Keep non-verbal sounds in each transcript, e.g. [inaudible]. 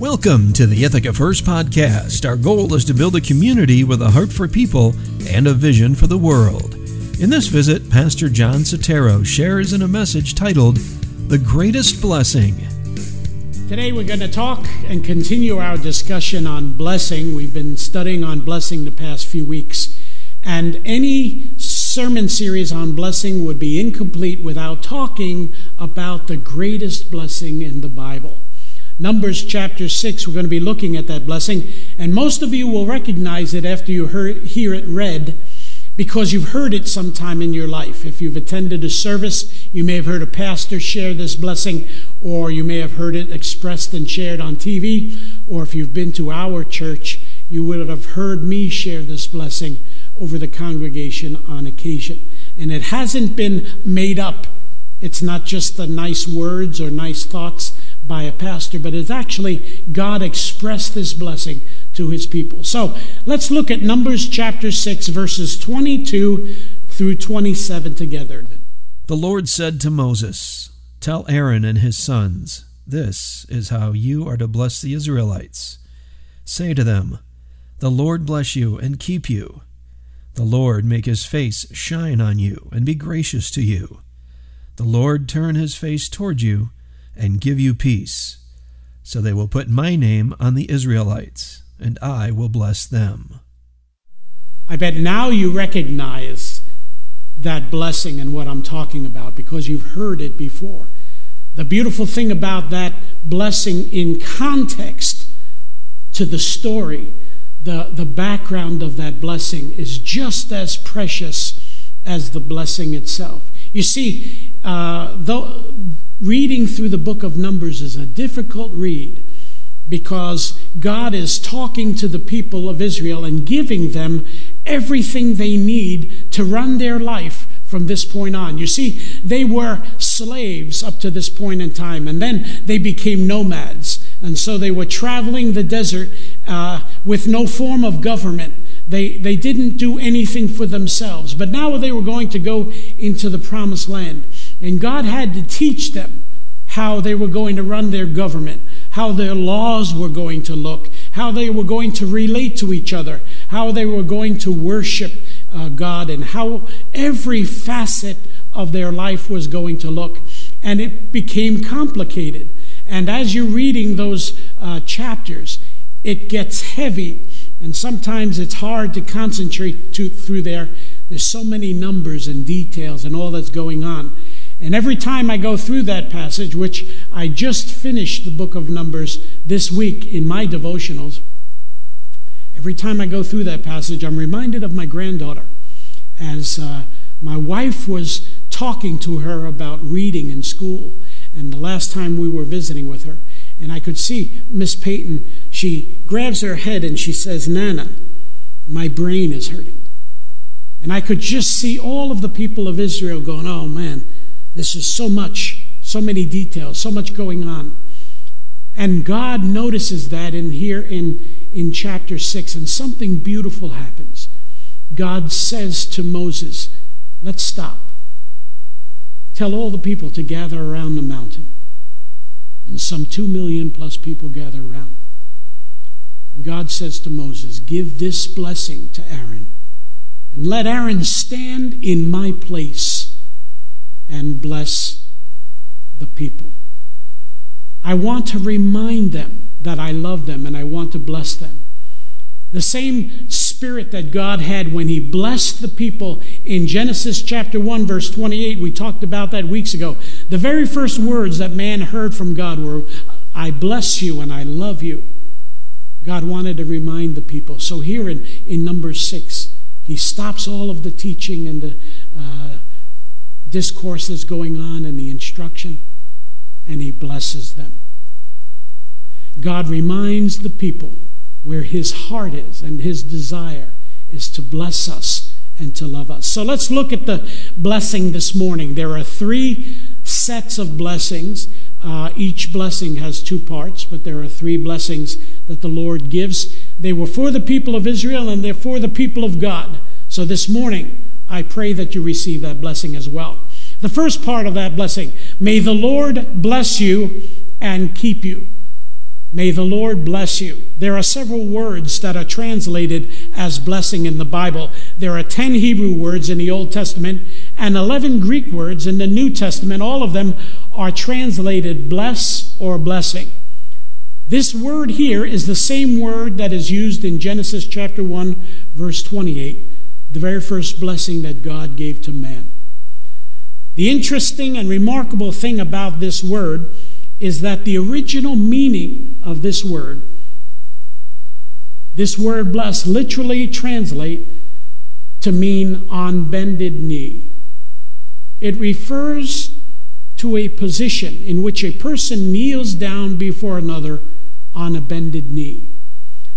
Welcome to the Ithaca First podcast. Our goal is to build a community with a heart for people and a vision for the world. In this visit, Pastor John Sotero shares in a message titled The Greatest Blessing. Today we're going to talk and continue our discussion on blessing. We've been studying on blessing the past few weeks. And any sermon series on blessing would be incomplete without talking about the greatest blessing in the Bible. Numbers chapter 6, we're going to be looking at that blessing. And most of you will recognize it after you hear, it read because you've heard it sometime in your life. If you've attended a service, you may have heard a pastor share this blessing, or you may have heard it expressed and shared on TV, or if you've been to our church, you would have heard me share this blessing over the congregation on occasion. And it hasn't been made up. It's not just the nice words or nice thoughts by a pastor, but it's actually God expressed this blessing to his people. So let's look at Numbers chapter 6, verses 22 through 27 together. The Lord said to Moses, Tell Aaron and his sons, This is how you are to bless the Israelites. Say to them, The Lord bless you and keep you. The Lord make his face shine on you and be gracious to you. The Lord turn his face toward you and give you peace. So they will put my name on the Israelites, and I will bless them. I bet now you recognize that blessing and what I'm talking about because you've heard it before. The beautiful thing about that blessing in context to the story, the, the background of that blessing is just as precious as the blessing itself. You see, uh, though, reading through the book of Numbers is a difficult read because God is talking to the people of Israel and giving them everything they need to run their life from this point on. You see, they were slaves up to this point in time, and then they became nomads. And so they were traveling the desert uh, with no form of government. They, they didn't do anything for themselves. But now they were going to go into the promised land. And God had to teach them how they were going to run their government, how their laws were going to look, how they were going to relate to each other, how they were going to worship uh, God, and how every facet of their life was going to look. And it became complicated. And as you're reading those uh, chapters, it gets heavy. And sometimes it's hard to concentrate to, through there. There's so many numbers and details and all that's going on. And every time I go through that passage, which I just finished the book of Numbers this week in my devotionals, every time I go through that passage, I'm reminded of my granddaughter as uh, my wife was talking to her about reading in school. And the last time we were visiting with her, and I could see Miss Peyton, she grabs her head and she says, Nana, my brain is hurting. And I could just see all of the people of Israel going, oh man, this is so much, so many details, so much going on. And God notices that in here in, in chapter 6, and something beautiful happens. God says to Moses, Let's stop. Tell all the people to gather around the mountain. And some two million plus people gather around. God says to Moses, Give this blessing to Aaron, and let Aaron stand in my place and bless the people. I want to remind them that I love them and I want to bless them. The same spirit that God had when He blessed the people in Genesis chapter 1, verse 28, we talked about that weeks ago. The very first words that man heard from God were, I bless you and I love you. God wanted to remind the people. So here in, in number 6, He stops all of the teaching and the uh, discourse that's going on and the instruction, and he blesses them. God reminds the people where his heart is and his desire is to bless us and to love us. So let's look at the blessing this morning. There are three sets of blessings. Uh, each blessing has two parts, but there are three blessings that the Lord gives. They were for the people of Israel and they're for the people of God. So this morning, I pray that you receive that blessing as well. The first part of that blessing may the Lord bless you and keep you. May the Lord bless you. There are several words that are translated as blessing in the Bible. There are 10 Hebrew words in the Old Testament and 11 Greek words in the New Testament. All of them are translated bless or blessing. This word here is the same word that is used in Genesis chapter 1, verse 28, the very first blessing that God gave to man. The interesting and remarkable thing about this word is that the original meaning of this word, this word bless, literally translate to mean on bended knee. It refers to a position in which a person kneels down before another on a bended knee.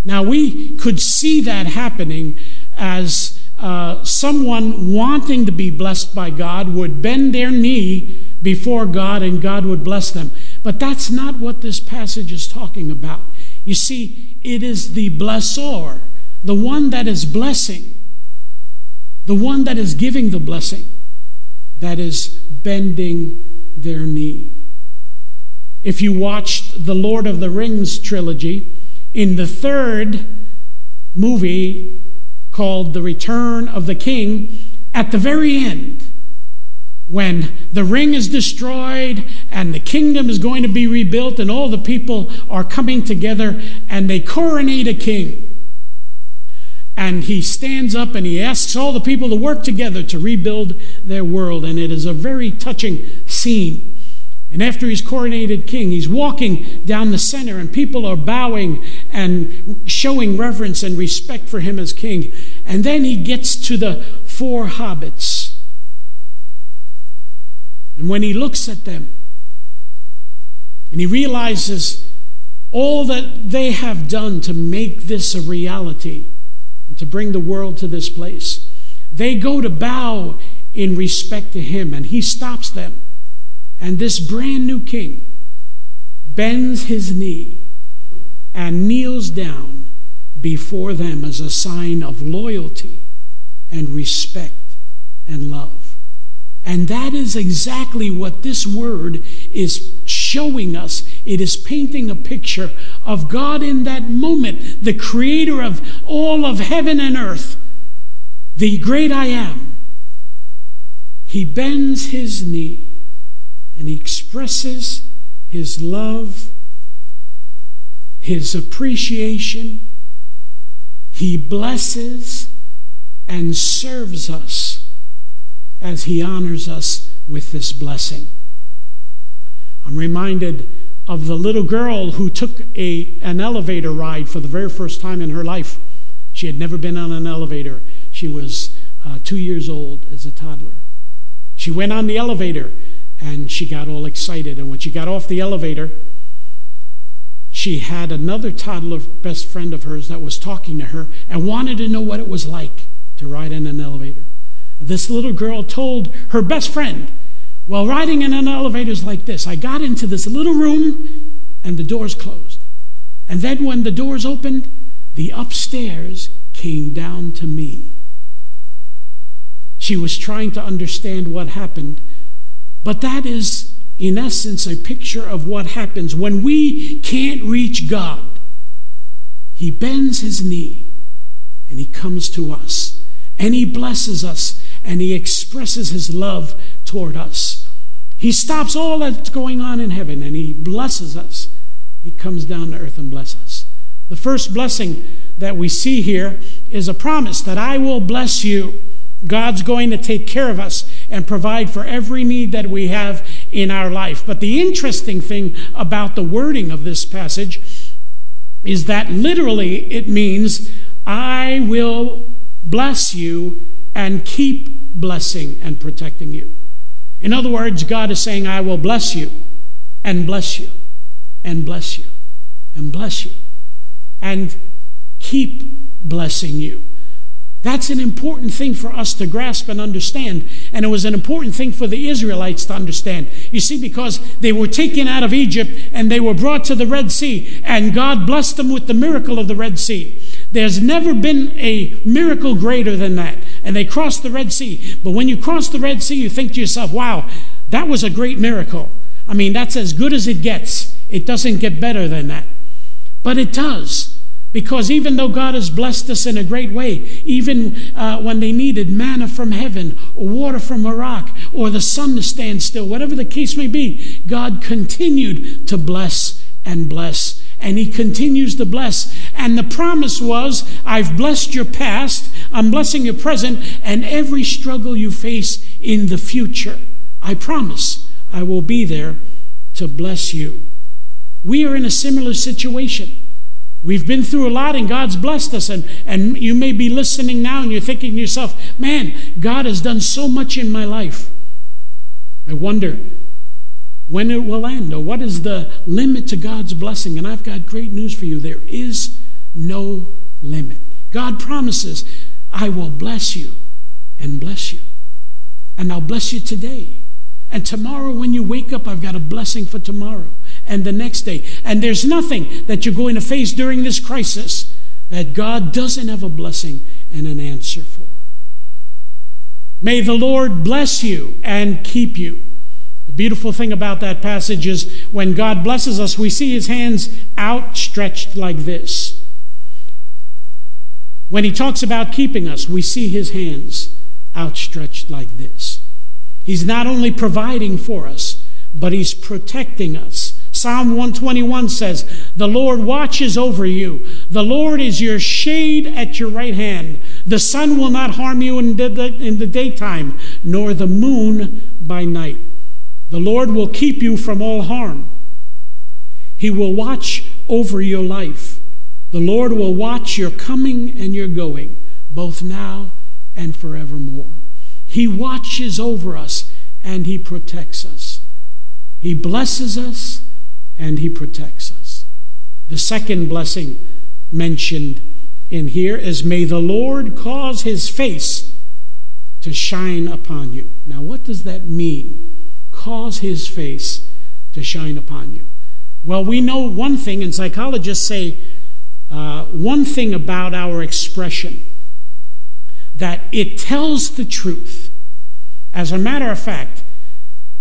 Now, we could see that happening as uh, someone wanting to be blessed by God would bend their knee before God and God would bless them. But that's not what this passage is talking about. You see, it is the blessor, the one that is blessing, the one that is giving the blessing, that is bending their knee. If you watched the Lord of the Rings trilogy, in the third movie called The Return of the King, at the very end, when the ring is destroyed and the kingdom is going to be rebuilt and all the people are coming together and they coronate a king. And he stands up and he asks all the people to work together to rebuild their world. And it is a very touching scene. And after he's coronated king, he's walking down the center, and people are bowing and showing reverence and respect for him as king. And then he gets to the four hobbits and when he looks at them and he realizes all that they have done to make this a reality and to bring the world to this place, they go to bow in respect to him and he stops them. And this brand new king bends his knee and kneels down before them as a sign of loyalty and respect and love. And that is exactly what this word is showing us. It is painting a picture of God in that moment, the creator of all of heaven and earth, the great I am. He bends his knee and he expresses his love, his appreciation. He blesses and serves us as He honors us with this blessing. I'm reminded of the little girl who took a, an elevator ride for the very first time in her life. She had never been on an elevator. She was uh, two years old as a toddler. She went on the elevator and she got all excited. And when she got off the elevator, she had another toddler best friend of hers that was talking to her and wanted to know what it was like to ride in an elevator. This little girl told her best friend, while riding in an elevator is like this, I got into this little room and the doors closed. And then when the doors opened, the upstairs came down to me. She was trying to understand what happened, but that is, in essence, a picture of what happens when we can't reach God. He bends his knee and he comes to us and he blesses us and he expresses his love toward us. He stops all that's going on in heaven and he blesses us. He comes down to earth and blesses us. The first blessing that we see here is a promise that I will bless you. God's going to take care of us and provide for every need that we have in our life. But the interesting thing about the wording of this passage is that literally it means, I will bless you and keep blessing and protecting you. In other words, God is saying, I will bless you and bless you and bless you and bless you and keep blessing you. That's an important thing for us to grasp and understand. And it was an important thing for the Israelites to understand. You see, because they were taken out of Egypt and they were brought to the Red Sea, and God blessed them with the miracle of the Red Sea. There's never been a miracle greater than that. And they crossed the Red Sea. But when you cross the Red Sea, you think to yourself, wow, that was a great miracle. I mean, that's as good as it gets. It doesn't get better than that. But it does. Because even though God has blessed us in a great way, even uh, when they needed manna from heaven, or water from a rock, or the sun to stand still, whatever the case may be, God continued to bless and bless. And He continues to bless. And the promise was, I've blessed your past, I'm blessing your present, and every struggle you face in the future. I promise I will be there to bless you. We are in a similar situation. We've been through a lot and God's blessed us. And, and you may be listening now and you're thinking to yourself, man, God has done so much in my life. I wonder when it will end or what is the limit to God's blessing. And I've got great news for you there is no limit. God promises, I will bless you and bless you. And I'll bless you today. And tomorrow, when you wake up, I've got a blessing for tomorrow and the next day. And there's nothing that you're going to face during this crisis that God doesn't have a blessing and an answer for. May the Lord bless you and keep you. The beautiful thing about that passage is when God blesses us, we see his hands outstretched like this. When he talks about keeping us, we see his hands outstretched like this. He's not only providing for us, but he's protecting us. Psalm 121 says, The Lord watches over you. The Lord is your shade at your right hand. The sun will not harm you in the, in the daytime, nor the moon by night. The Lord will keep you from all harm. He will watch over your life. The Lord will watch your coming and your going, both now and forevermore. He watches over us and He protects us. He blesses us and he protects us. The second blessing mentioned in here is may the Lord cause his face to shine upon you. Now, what does that mean? Cause his face to shine upon you. Well, we know one thing, and psychologists say uh, one thing about our expression that it tells the truth. As a matter of fact,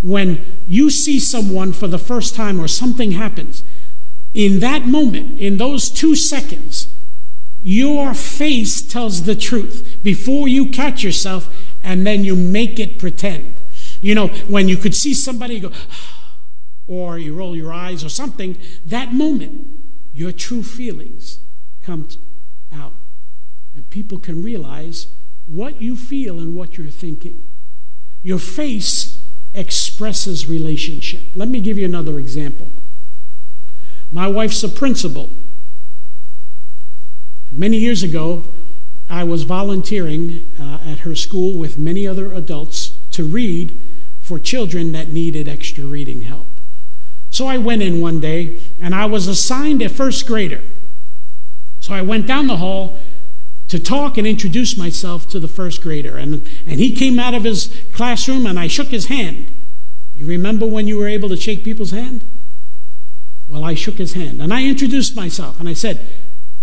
when you see someone for the first time or something happens, in that moment, in those two seconds, your face tells the truth before you catch yourself and then you make it pretend. You know, when you could see somebody go, [sighs] or you roll your eyes or something, that moment, your true feelings come out. And people can realize what you feel and what you're thinking. Your face expresses relationship. Let me give you another example. My wife's a principal. Many years ago, I was volunteering uh, at her school with many other adults to read for children that needed extra reading help. So I went in one day and I was assigned a first grader. So I went down the hall to talk and introduce myself to the first grader. And, and he came out of his classroom and I shook his hand. You remember when you were able to shake people's hand? Well, I shook his hand and I introduced myself and I said,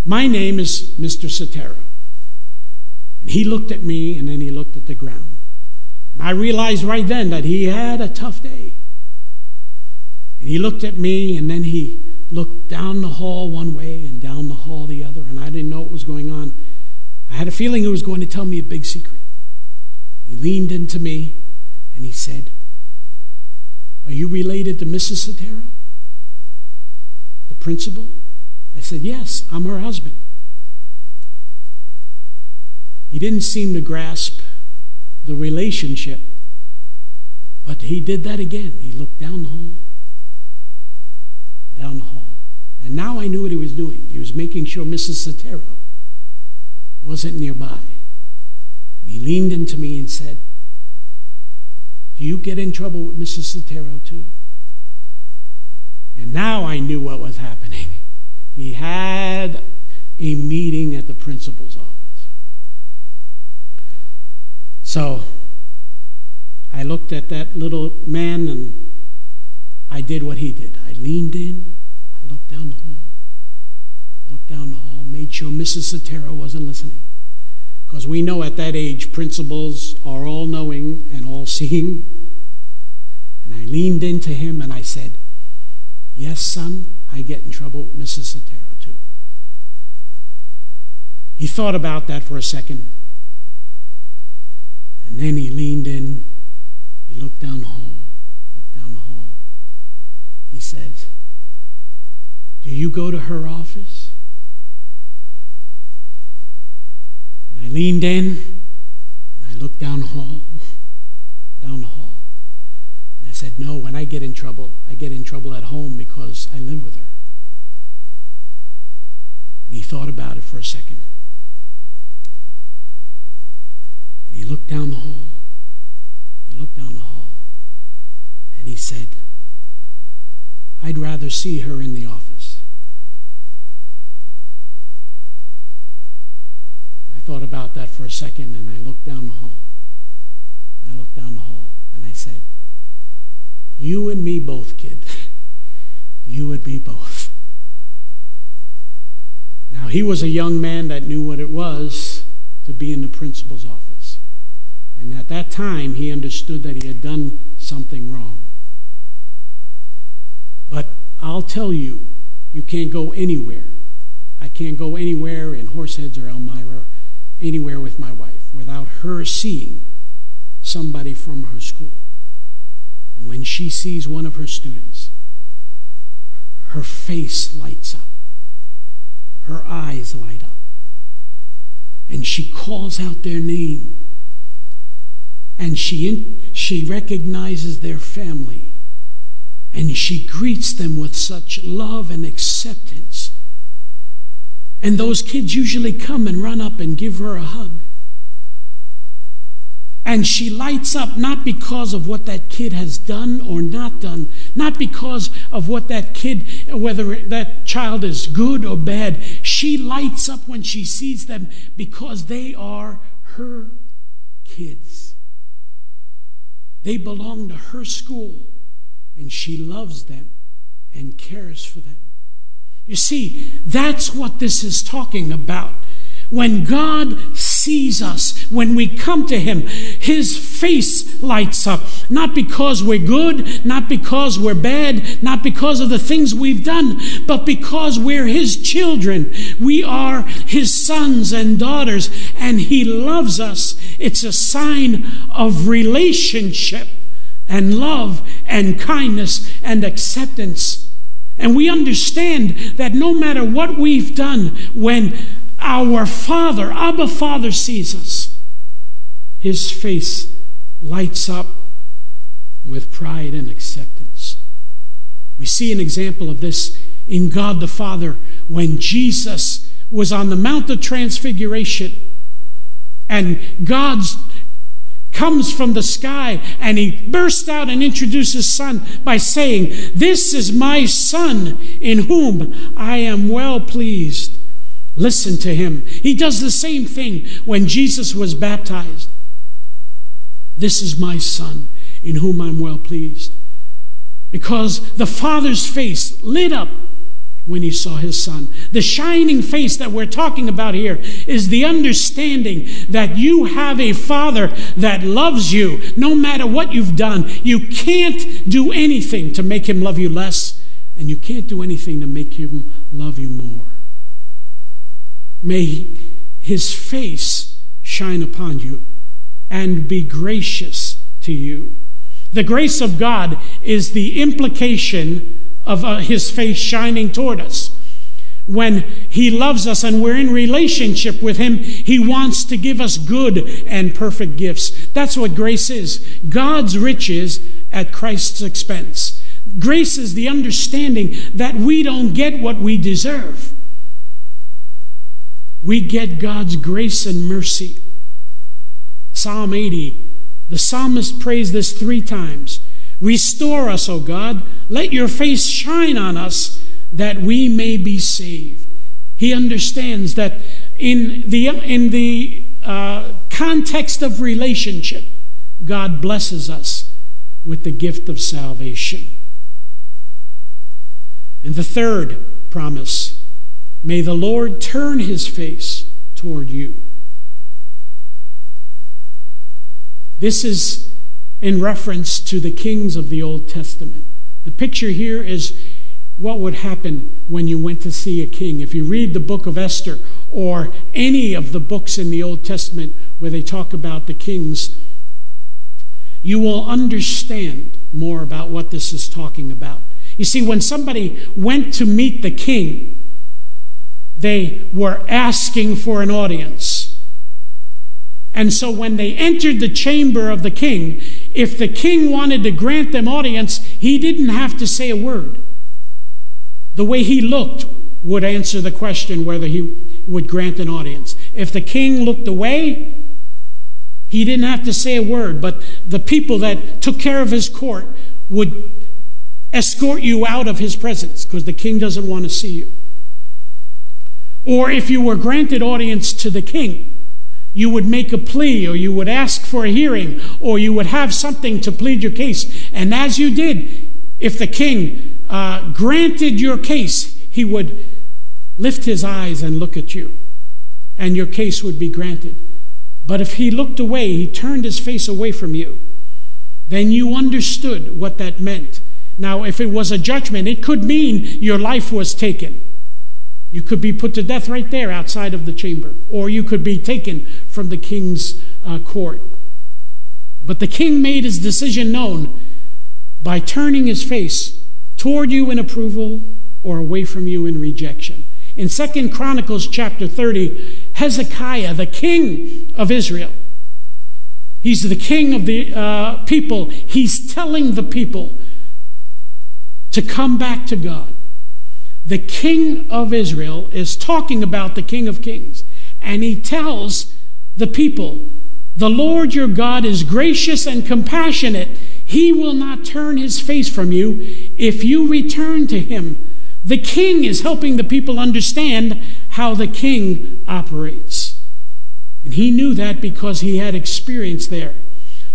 My name is Mr. Sotero. And he looked at me and then he looked at the ground. And I realized right then that he had a tough day. And he looked at me and then he looked down the hall one way and down the hall the other, and I didn't know what was going on. I had a feeling he was going to tell me a big secret. He leaned into me and he said, Are you related to Mrs. Sotero? The principal? I said, Yes, I'm her husband. He didn't seem to grasp the relationship, but he did that again. He looked down the hall, down the hall. And now I knew what he was doing. He was making sure Mrs. Sotero wasn't nearby. And he leaned into me and said, Do you get in trouble with Mrs. Sotero too? And now I knew what was happening. [laughs] He had a meeting at the principal's office. So I looked at that little man and I did what he did. I leaned in, I looked down the hall, looked down the hall made sure Mrs. Sotero wasn't listening. Because we know at that age, principals are all knowing and all seeing. And I leaned into him and I said, Yes, son, I get in trouble with Mrs. Sotero too. He thought about that for a second. And then he leaned in. He looked down the hall. Looked down the hall. He says, Do you go to her office? And I leaned in and I looked down the hall. Down the hall. And I said, No, when I get in trouble, I get in trouble at home because I live with her. And he thought about it for a second. And he looked down the hall. He looked down the hall. And he said, I'd rather see her in the office. I thought about that for a second and I looked down the hall. And I looked down the hall and I said, You and me both, kid. You and me both. Now, he was a young man that knew what it was to be in the principal's office. And at that time, he understood that he had done something wrong. But I'll tell you, you can't go anywhere. I can't go anywhere in Horseheads or Elmira, anywhere with my wife, without her seeing somebody from her school. And when she sees one of her students, her face lights up, her eyes light up, and she calls out their name and she, in, she recognizes their family and she greets them with such love and acceptance. And those kids usually come and run up and give her a hug. And she lights up not because of what that kid has done or not done, not because of what that kid, whether that child is good or bad. She lights up when she sees them because they are her kids. They belong to her school, and she loves them and cares for them. You see, that's what this is talking about. When God sees us, when we come to Him, His face lights up. Not because we're good, not because we're bad, not because of the things we've done, but because we're His children. We are His sons and daughters, and He loves us. It's a sign of relationship and love and kindness and acceptance. And we understand that no matter what we've done, when our Father, Abba Father, sees us, his face lights up with pride and acceptance. We see an example of this in God the Father when Jesus was on the Mount of Transfiguration and God's comes from the sky and he bursts out and introduces his son by saying, This is my son in whom I am well pleased. Listen to him. He does the same thing when Jesus was baptized. This is my son in whom I'm well pleased. Because the Father's face lit up when he saw his son. The shining face that we're talking about here is the understanding that you have a father that loves you no matter what you've done. You can't do anything to make him love you less, and you can't do anything to make him love you more. May his face shine upon you and be gracious to you. The grace of God is the implication of uh, his face shining toward us. When he loves us and we're in relationship with him, he wants to give us good and perfect gifts. That's what grace is God's riches at Christ's expense. Grace is the understanding that we don't get what we deserve. We get God's grace and mercy. Psalm 80, the psalmist prays this three times. Restore us, O God. Let your face shine on us that we may be saved. He understands that in the, in the uh, context of relationship, God blesses us with the gift of salvation. And the third promise may the Lord turn his face toward you. This is in reference to the kings of the Old Testament. The picture here is what would happen when you went to see a king. If you read the book of Esther or any of the books in the Old Testament where they talk about the kings, you will understand more about what this is talking about. You see, when somebody went to meet the king, they were asking for an audience. And so when they entered the chamber of the king, if the king wanted to grant them audience, he didn't have to say a word. The way he looked would answer the question whether he would grant an audience. If the king looked away, he didn't have to say a word, but the people that took care of his court would escort you out of his presence because the king doesn't want to see you. Or if you were granted audience to the king, you would make a plea or you would ask for a hearing or you would have something to plead your case. And as you did, if the king uh, granted your case, he would lift his eyes and look at you, and your case would be granted. But if he looked away, he turned his face away from you, then you understood what that meant. Now, if it was a judgment, it could mean your life was taken. You could be put to death right there outside of the chamber, or you could be taken from the king's uh, court. But the king made his decision known by turning his face toward you in approval or away from you in rejection. In Second Chronicles chapter 30, Hezekiah, the king of Israel, he's the king of the uh, people, he's telling the people to come back to God. The king of Israel is talking about the king of kings, and he tells the people, The Lord your God is gracious and compassionate he will not turn his face from you if you return to him. The king is helping the people understand how the king operates. And he knew that because he had experience there.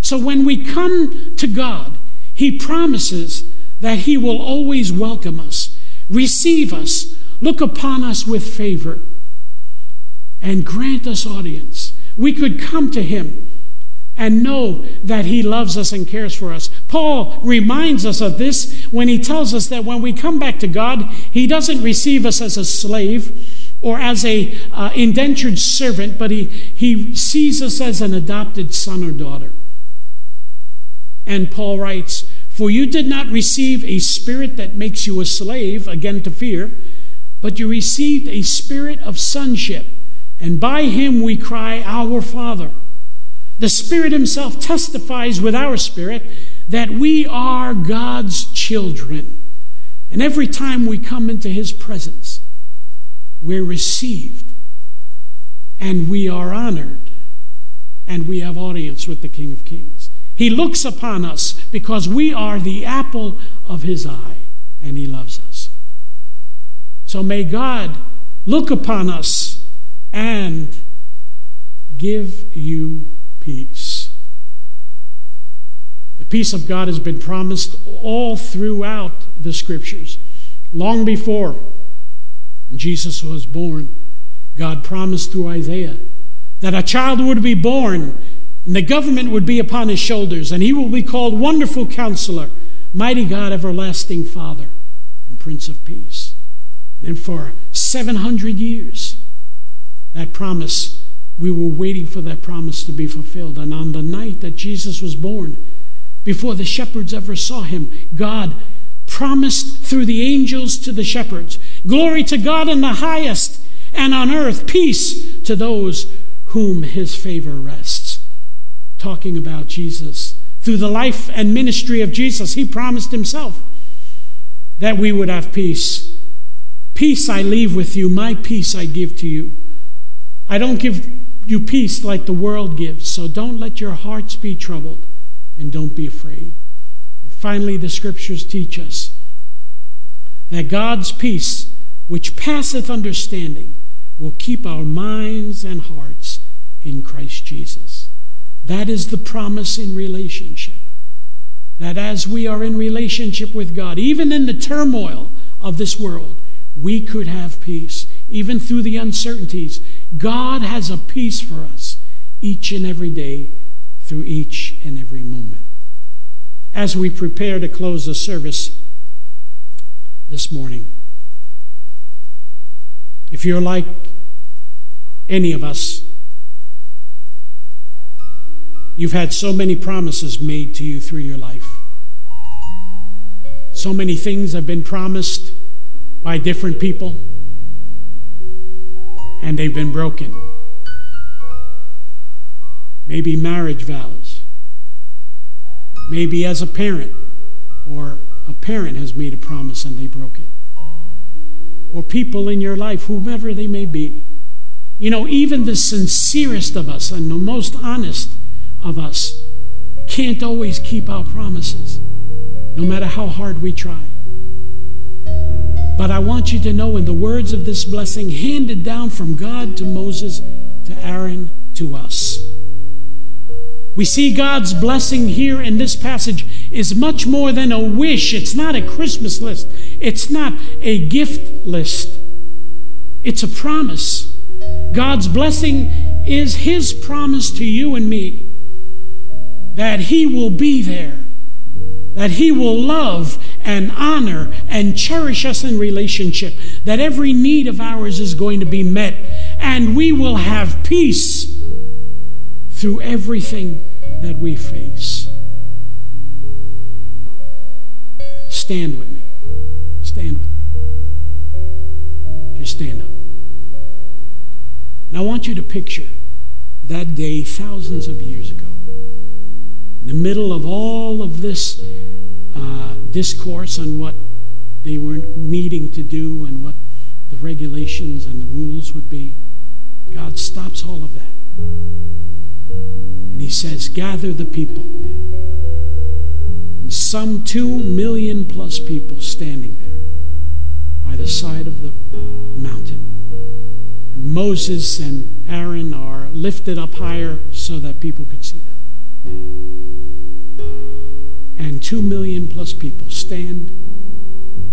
So when we come to God, he promises that he will always welcome us, receive us, look upon us with favor, and grant us audience. We could come to him and know that He loves us and cares for us. Paul reminds us of this when he tells us that when we come back to God, He doesn't receive us as a slave or as a uh, indentured servant, but he, he sees us as an adopted son or daughter. And Paul writes, For you did not receive a spirit that makes you a slave, again to fear, but you received a spirit of sonship, and by him we cry, Our Father. The Spirit Himself testifies with our spirit that we are God's children. And every time we come into His presence, we're received and we are honored and we have audience with the King of Kings. He looks upon us because we are the apple of His eye and He loves us. So may God look upon us and give you peace. The peace of God has been promised all throughout the scriptures. Long before Jesus was born, God promised through Isaiah that a child would be born and the government would be upon his shoulders, and he will be called Wonderful Counselor, Mighty God, Everlasting Father, and Prince of Peace. And for 700 years, that promise we were waiting for that promise to be fulfilled. And on the night that Jesus was born, before the shepherds ever saw him, God promised through the angels to the shepherds glory to God in the highest, and on earth peace to those whom his favor rests. Talking about Jesus. Through the life and ministry of Jesus, he promised himself that we would have peace. Peace I leave with you, my peace I give to you. I don't give you peace like the world gives. So don't let your hearts be troubled and don't be afraid. And finally, the scriptures teach us that God's peace, which passeth understanding, will keep our minds and hearts in Christ Jesus. That is the promise in relationship. That as we are in relationship with God, even in the turmoil of this world, we could have peace, even through the uncertainties God has a peace for us each and every day through each and every moment. As we prepare to close the service, this morning. If you're like any of us, you've had so many promises made to you through your life. So many things have been promised by different people, and they've been broken. Maybe marriage vows, maybe as a parent, or a parent has made a promise and they broke it. Or people in your life, whomever they may be. You know, even the sincerest of us and the most honest of us can't always keep our promises, no matter how hard we try. But I want you to know, in the words of this blessing handed down from God to Moses, to Aaron, to us, we see God's blessing here in this passage is much more than a wish. It's not a Christmas list, it's not a gift list. It's a promise. God's blessing is His promise to you and me that He will be there, that He will love and honor and cherish us in relationship, that every need of ours is going to be met, and we will have peace through everything that we face. Stand with me. Stand with me. Just stand up. And I want you to picture that day thousands of years ago. In the middle of all of this uh, discourse on what they were needing to do and what the regulations and the rules would be, God stops all of that and he says, Gather the people. And some two million plus people standing there by the side of the mountain. And Moses and Aaron are lifted up higher so that people could see them. And two million plus people stand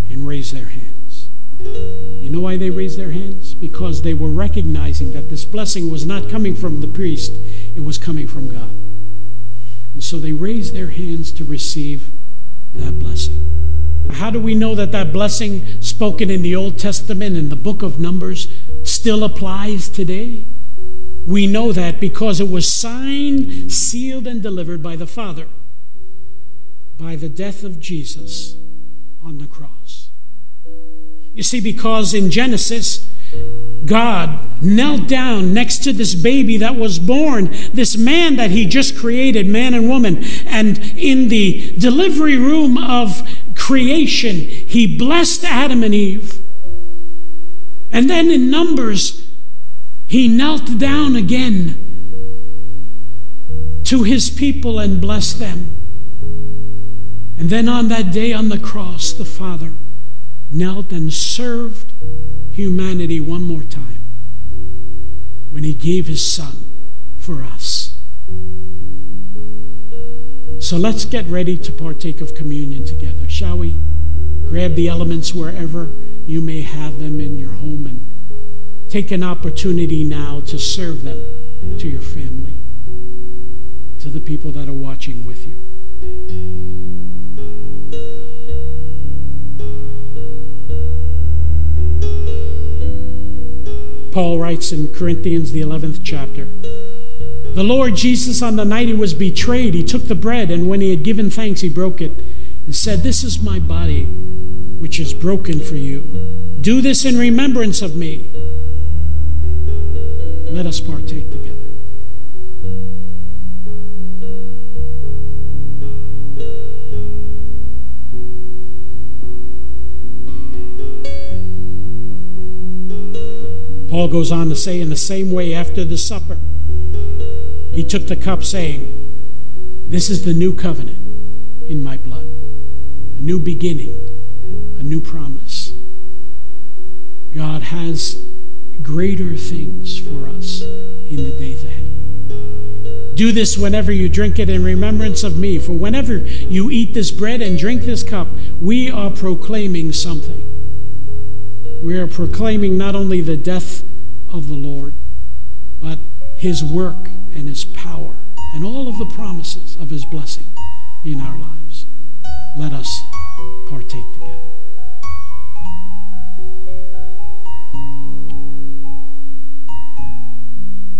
and raise their hands. You know why they raised their hands? Because they were recognizing that this blessing was not coming from the priest, it was coming from God. And so they raised their hands to receive that blessing. How do we know that that blessing spoken in the Old Testament in the book of Numbers still applies today? We know that because it was signed, sealed, and delivered by the Father by the death of Jesus on the cross. You see, because in Genesis, God knelt down next to this baby that was born, this man that he just created, man and woman. And in the delivery room of creation, he blessed Adam and Eve. And then in Numbers, he knelt down again to his people and blessed them. And then on that day on the cross, the Father knelt and served humanity one more time when he gave his son for us. So let's get ready to partake of communion together, shall we? Grab the elements wherever you may have them in your home and take an opportunity now to serve them to your family, to the people that are watching with you. Paul writes in Corinthians, the 11th chapter. The Lord Jesus, on the night he was betrayed, he took the bread, and when he had given thanks, he broke it and said, This is my body, which is broken for you. Do this in remembrance of me. Let us partake Paul goes on to say, in the same way, after the supper, he took the cup, saying, This is the new covenant in my blood, a new beginning, a new promise. God has greater things for us in the days ahead. Do this whenever you drink it in remembrance of me. For whenever you eat this bread and drink this cup, we are proclaiming something. We are proclaiming not only the death of the Lord, but his work and his power and all of the promises of his blessing in our lives. Let us partake together.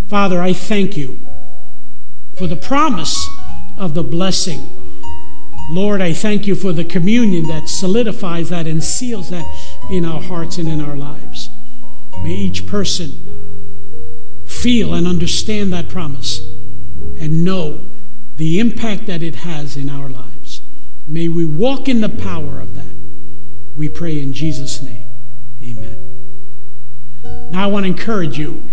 Father, I thank you for the promise of the blessing. Lord, I thank you for the communion that solidifies that and seals that in our hearts and in our lives. May each person feel and understand that promise and know the impact that it has in our lives. May we walk in the power of that. We pray in Jesus' name. Amen. Now, I want to encourage you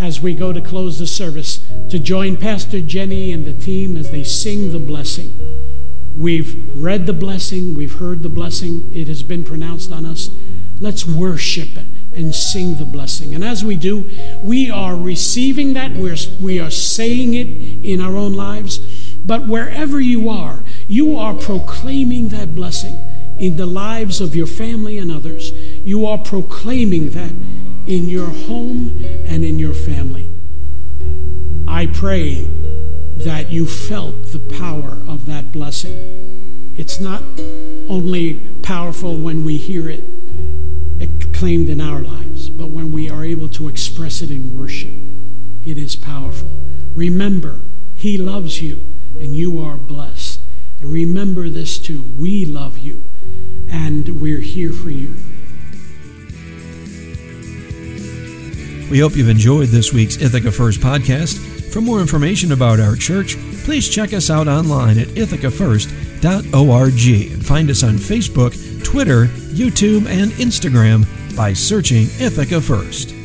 as we go to close the service to join Pastor Jenny and the team as they sing the blessing. We've read the blessing, we've heard the blessing, it has been pronounced on us. Let's worship and sing the blessing. And as we do, we are receiving that, we're, we are saying it in our own lives. But wherever you are, you are proclaiming that blessing in the lives of your family and others. You are proclaiming that in your home and in your family. I pray that you felt the power of that blessing. It's not only powerful when we hear it claimed in our lives, but when we are able to express it in worship, it is powerful. Remember, He loves you and you are blessed. And remember this too we love you and we're here for you. We hope you've enjoyed this week's Ithaca First podcast. For more information about our church, please check us out online at ithacafirst.org and find us on Facebook, Twitter, YouTube, and Instagram by searching Ithaca First.